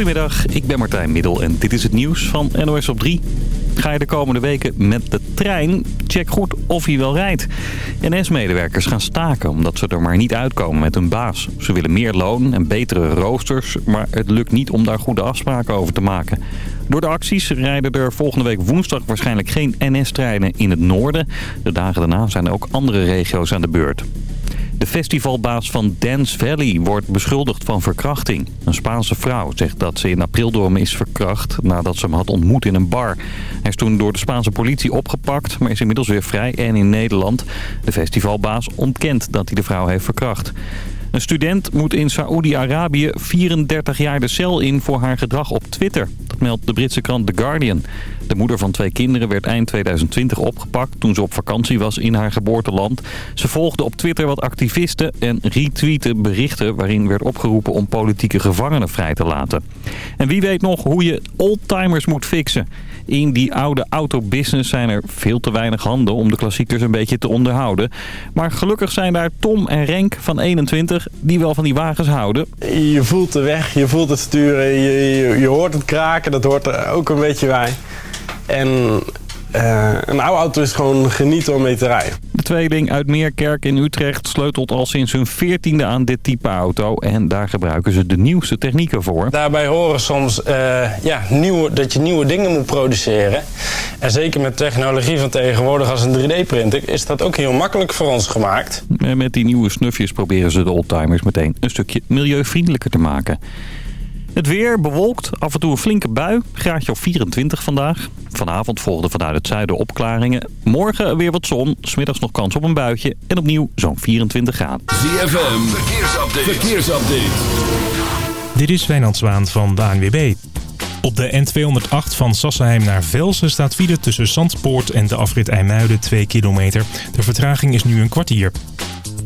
Goedemiddag, ik ben Martijn Middel en dit is het nieuws van NOS op 3. Ga je de komende weken met de trein? Check goed of hij wel rijdt. NS-medewerkers gaan staken omdat ze er maar niet uitkomen met hun baas. Ze willen meer loon en betere roosters, maar het lukt niet om daar goede afspraken over te maken. Door de acties rijden er volgende week woensdag waarschijnlijk geen NS-treinen in het noorden. De dagen daarna zijn ook andere regio's aan de beurt. De festivalbaas van Dance Valley wordt beschuldigd van verkrachting. Een Spaanse vrouw zegt dat ze in april door hem is verkracht nadat ze hem had ontmoet in een bar. Hij is toen door de Spaanse politie opgepakt, maar is inmiddels weer vrij en in Nederland. De festivalbaas ontkent dat hij de vrouw heeft verkracht. Een student moet in Saoedi-Arabië 34 jaar de cel in voor haar gedrag op Twitter. Dat meldt de Britse krant The Guardian. De moeder van twee kinderen werd eind 2020 opgepakt toen ze op vakantie was in haar geboorteland. Ze volgde op Twitter wat activisten en retweette berichten waarin werd opgeroepen om politieke gevangenen vrij te laten. En wie weet nog hoe je oldtimers moet fixen. In die oude autobusiness zijn er veel te weinig handen om de klassiekers een beetje te onderhouden. Maar gelukkig zijn daar Tom en Renk van 21 die wel van die wagens houden. Je voelt de weg, je voelt het sturen, je, je, je hoort het kraken, dat hoort er ook een beetje bij. En uh, een oude auto is gewoon genieten om mee te rijden. De tweeling uit Meerkerk in Utrecht sleutelt al sinds hun veertiende aan dit type auto. En daar gebruiken ze de nieuwste technieken voor. Daarbij horen soms uh, ja, nieuwe, dat je nieuwe dingen moet produceren. En zeker met technologie van tegenwoordig als een 3D-printer is dat ook heel makkelijk voor ons gemaakt. En met die nieuwe snufjes proberen ze de oldtimers meteen een stukje milieuvriendelijker te maken. Het weer bewolkt, af en toe een flinke bui. Graadje of 24 vandaag. Vanavond volgden vanuit het zuiden opklaringen. Morgen weer wat zon, smiddags nog kans op een buitje. En opnieuw zo'n 24 graden. ZFM, verkeersupdate. verkeersupdate. Dit is Wijnand Zwaan van de ANWB. Op de N208 van Sassenheim naar Velsen staat file tussen Zandpoort en de afrit IJmuiden 2 kilometer. De vertraging is nu een kwartier.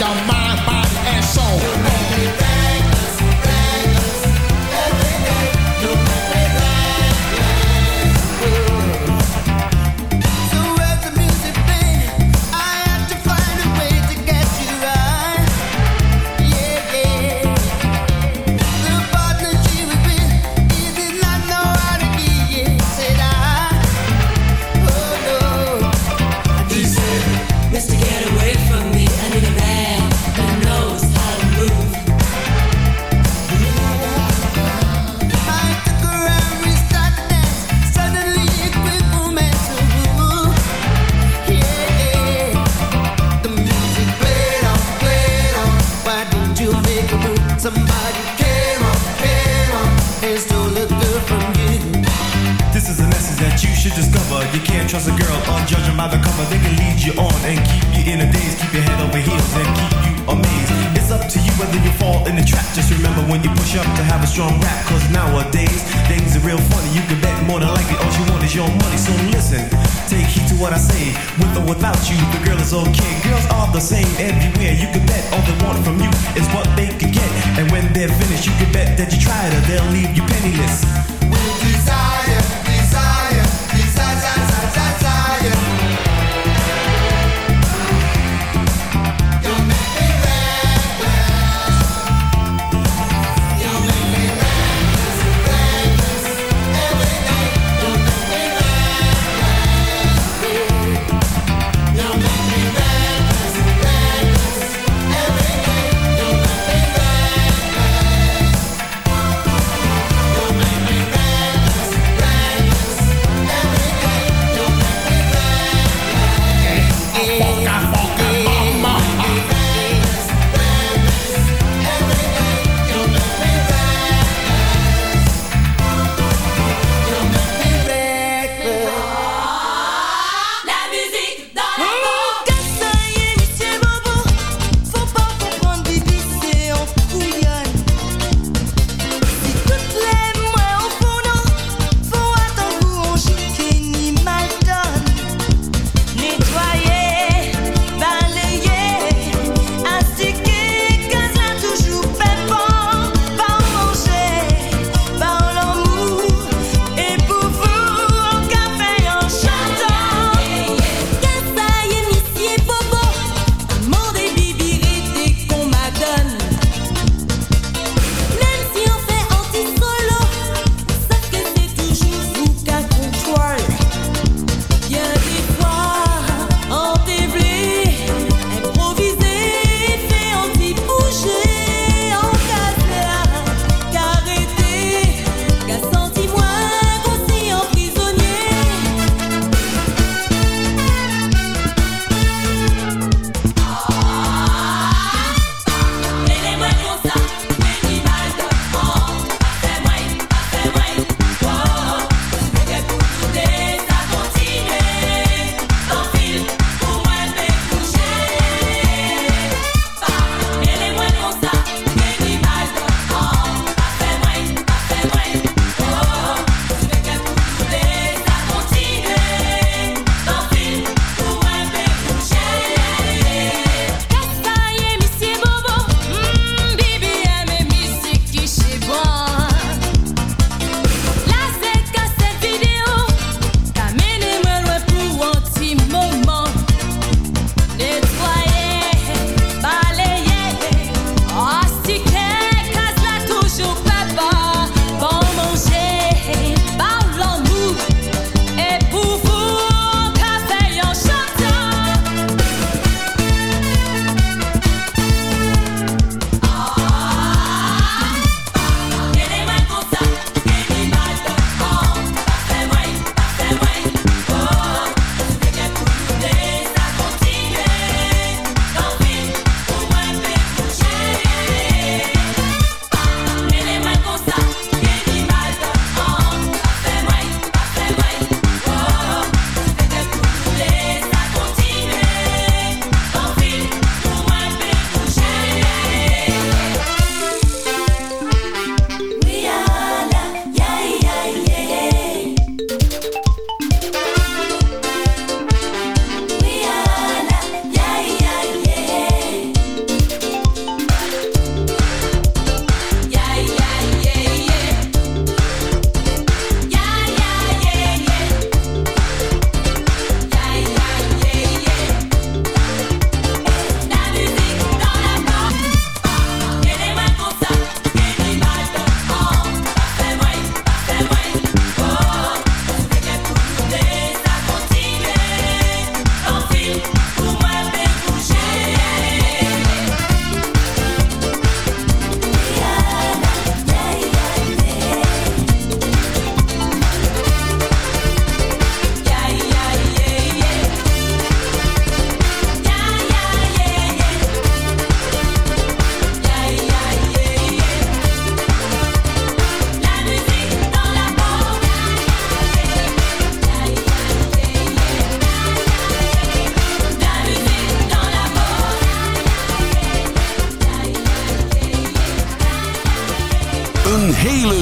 Down my.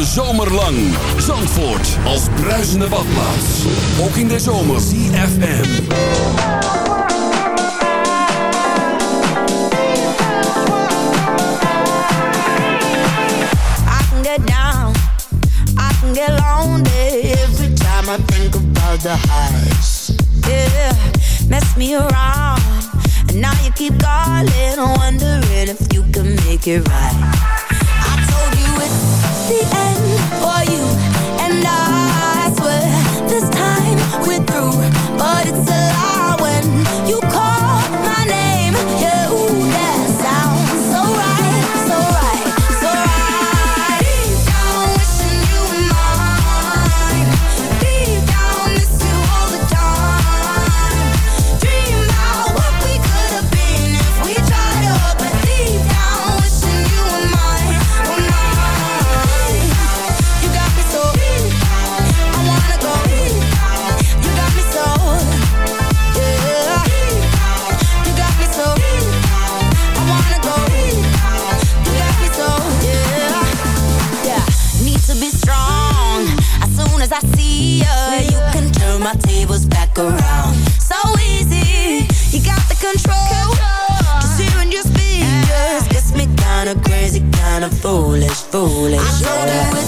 zomerlang. Zandvoort als bruisende badplaats. Ook in de zomer. CFM. I can get down. I can get lonely. Every time I think about the highs. Yeah, mess me around. And now you keep calling, wondering if you can make it right. I told you it's the end. for you. foolish, foolish. I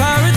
Paris.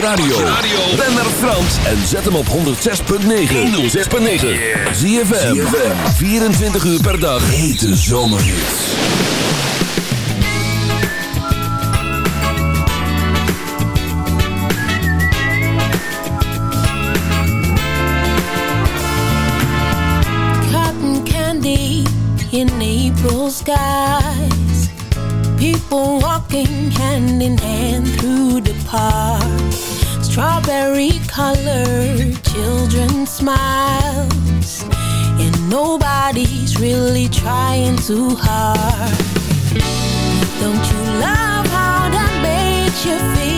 radio. Ben naar Frans en zet hem op 106.9. 106.9. Zie je 24 uur per dag. Hete zomerhits. Cotton candy in April skies. People walking hand in hand. berry colored children smiles and nobody's really trying too hard. Don't you love how that made you feel?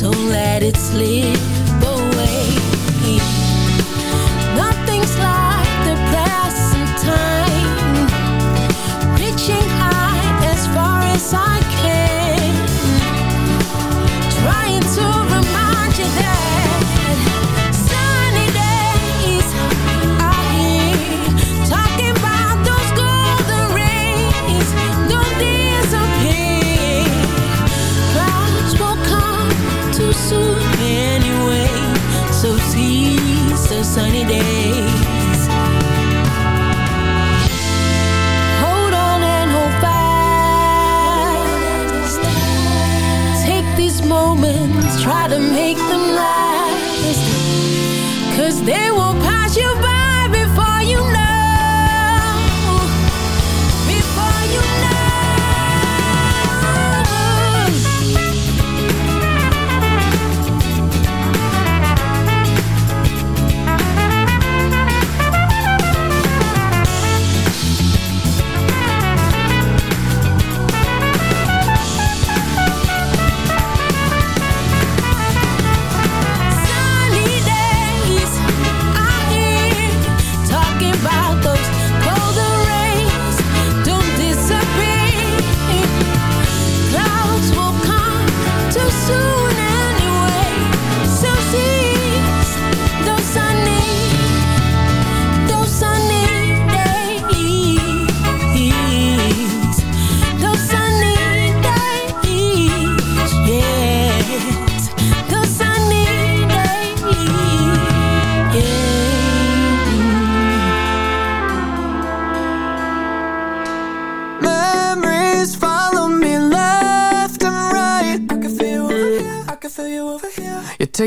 Don't let it slip away. Nothing's like they will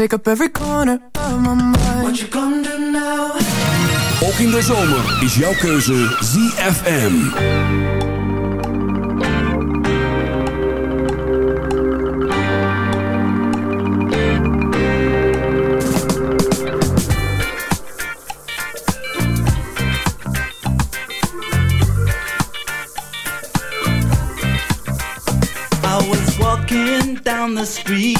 Take up every corner of my mind. What you gonna do now? Ook in de zomer is jouw keuze ZFM. I was walking down the street,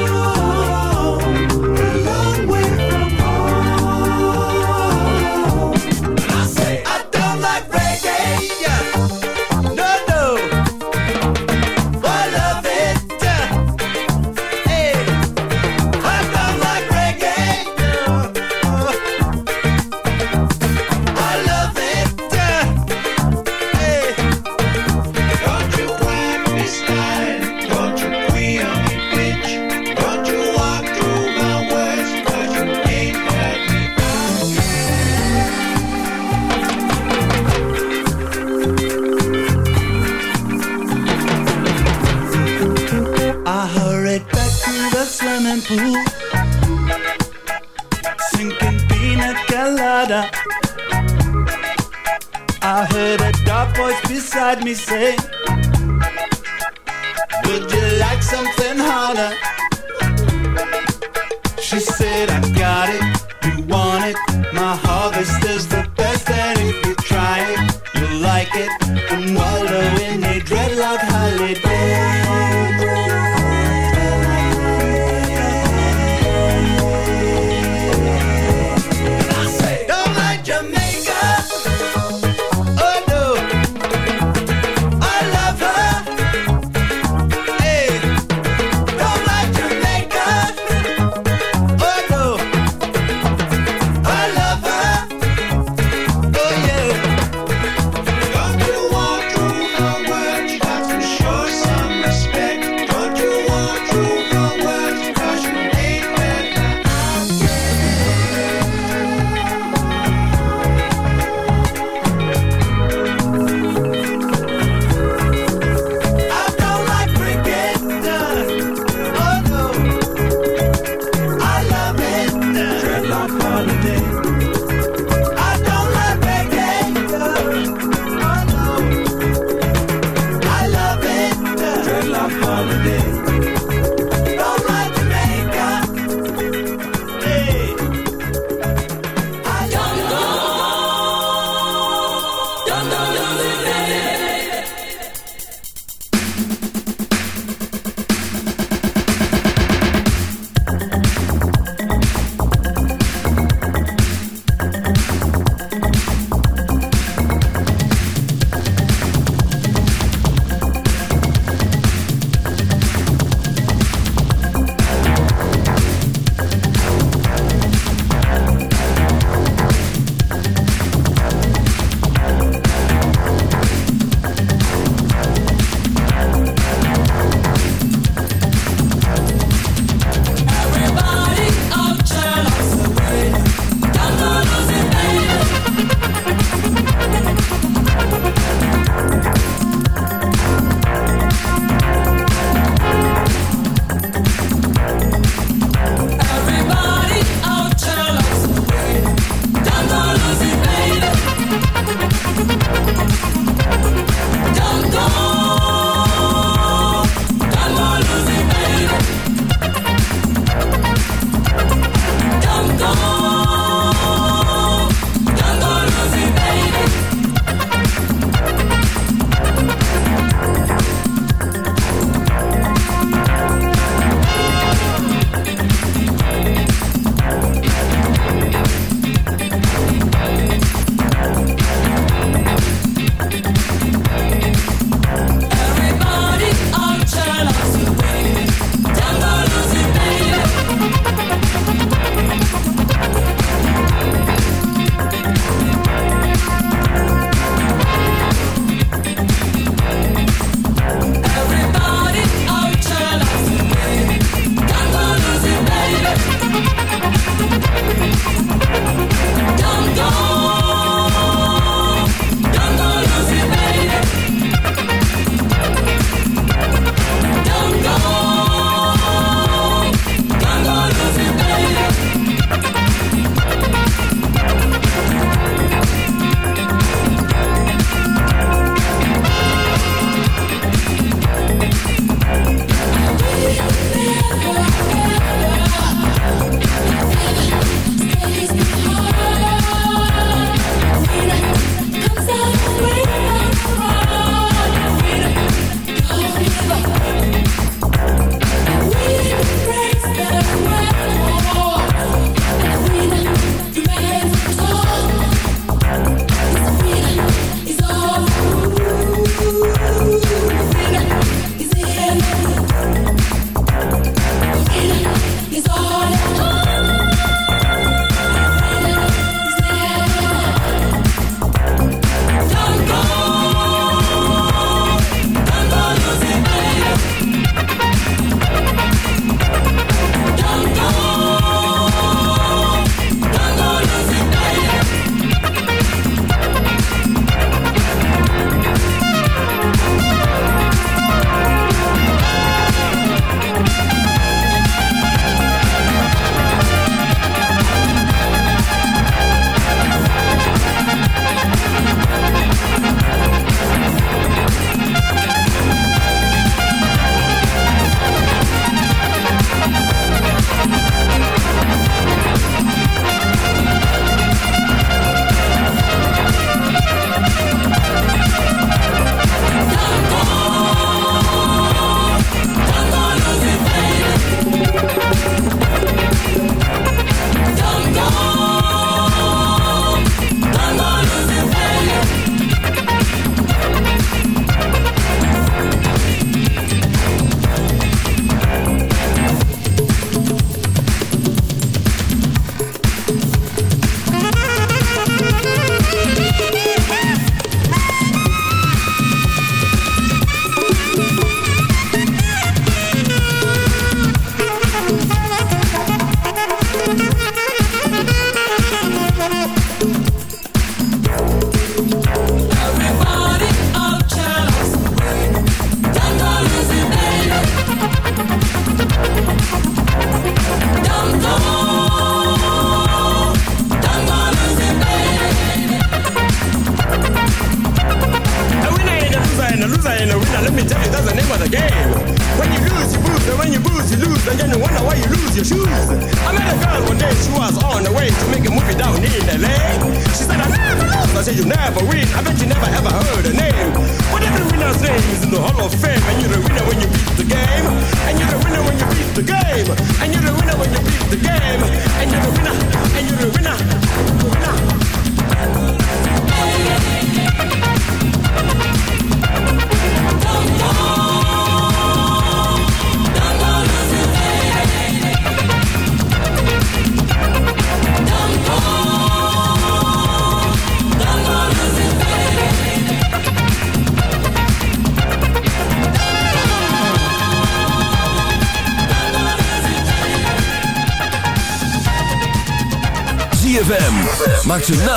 Voice beside me say, Would you like something harder?